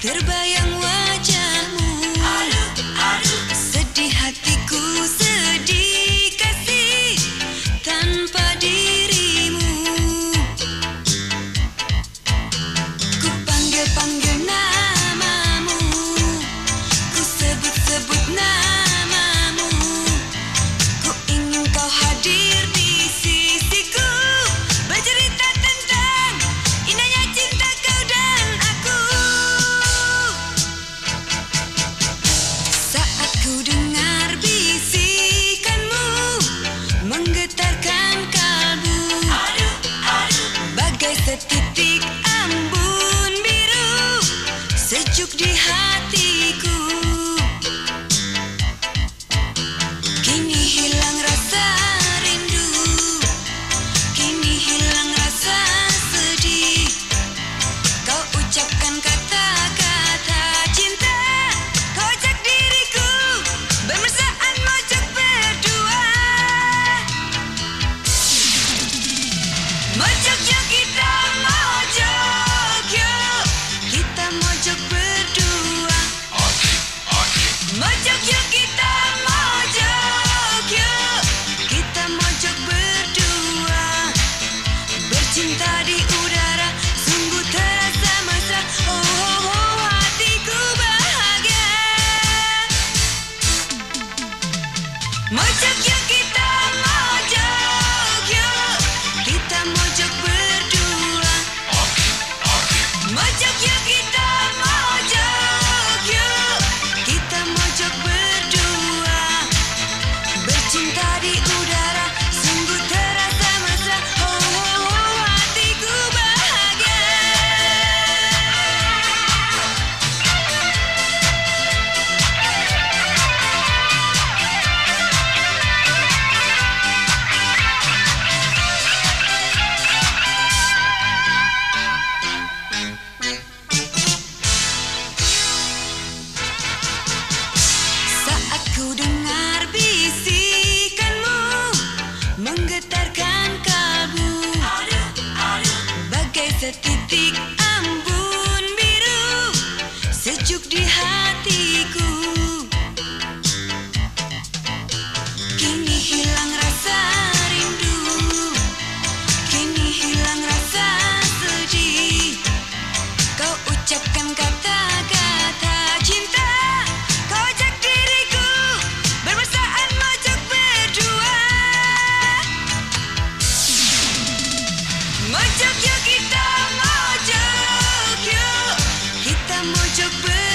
terbaik That die Dick mucho, kita, mucho, kita, mucho. di hatiku. Kini hilang rasa rindu. Kini hilang rasa sedih. Kau ucapkan kata-kata cinta. Kau ajak diriku Bermesraan mojok berdua. Mojok yuk kita mojok yuk. Kita mojok berdua